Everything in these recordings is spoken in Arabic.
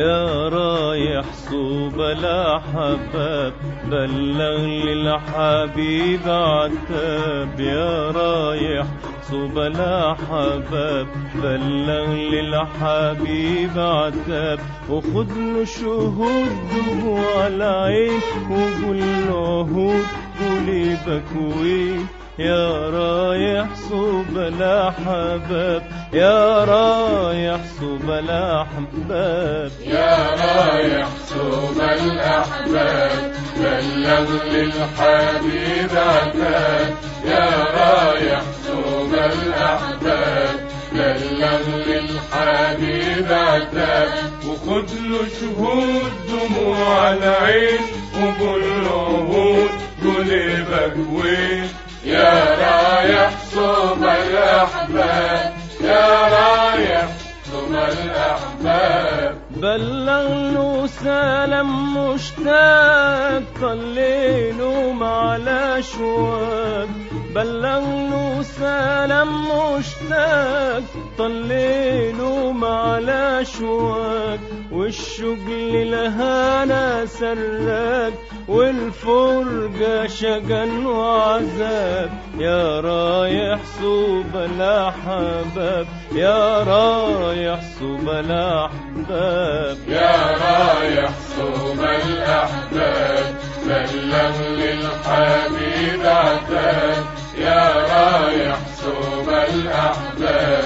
يا رايح صوب الأحباب بلغ للحبيب عتاب. يا رايح صوب الأحباب بلغ للحبيب عتاب. وخد له شهود دموع العين وقول له هود قولي بكوين يا رايح صوب الأحباب يا رايح صوب الأحباب يا رايح صوب الأحباب بلغ للحبيب عتاب يا رايح صوب الأحباب بلغ للحبيب عتاب وخد له شهود دموع العين وقول له قلبك وين يا رايح صوب الأحباب يا رايح صوب الأحباب بلغ له سلام مشتاق طليله مع الاشواق بلغ له سلام مشتاق طليله مع الاشواق والشغل لهانا سراك والفرقة شجن وعذاب يا رايح صوب الأحباب يا رايح صوب الأحباب. يا رايح صوب الأحباب بلغ للحبيب عتاب. يا رايح صوب الأحباب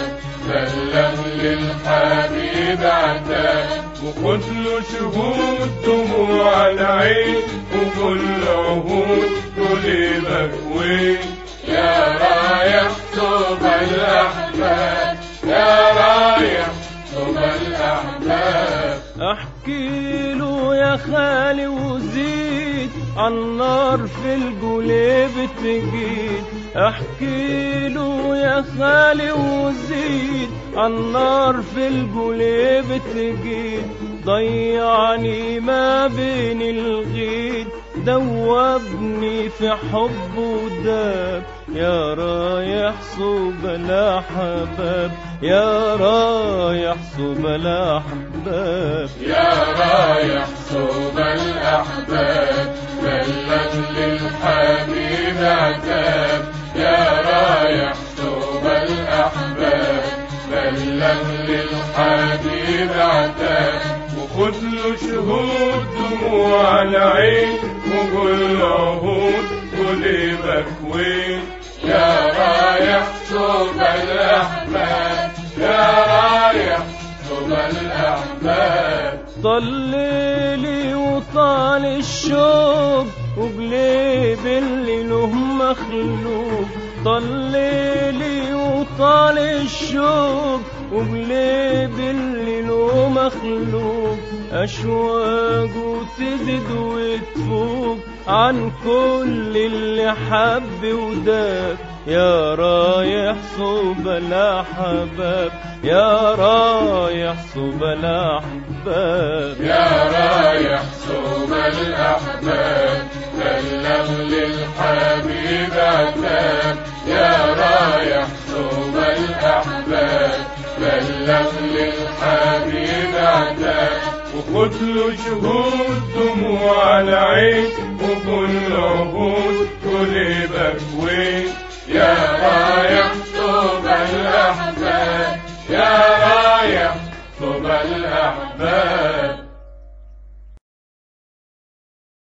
بلغ للحبيب عتاب وخد له شهود دموع العين وقول له هود قلبك وين يا رايح صوب الأحباب يا رايح صوب الأحباب أحكي له يا خالي وزيد عن نار في القليب تجيد احكي له يا خالي وزيد عن نار في القليب تجيد ضيعني ما بين الغيد دوبني في حب وداب. يا رايح صوب الأحباب يا رايح صوب الأحباب يا رايح صوب الأحباب بلغ للحبيب عتاب له شهود دموع العين وقول له هود قلبك وين يا رايح صوب الأحباب يا رايح صوب الأحباب طليلي وطال الشوق وقليب اللي له مخلوق. طليلي وطال الشوق وقليب اللي مخلوق أشواق تزيد وتفوق عن كل اللي حب وداب يا رايح صوب الأحباب يا رايح صوب الأحباب يا رايح صوب الأحباب بلغ للحبيب عتاب شهود دموع العين وقول له هود قلبك وين يا رايح صوب الأحباب يا رايح صوب الأحباب.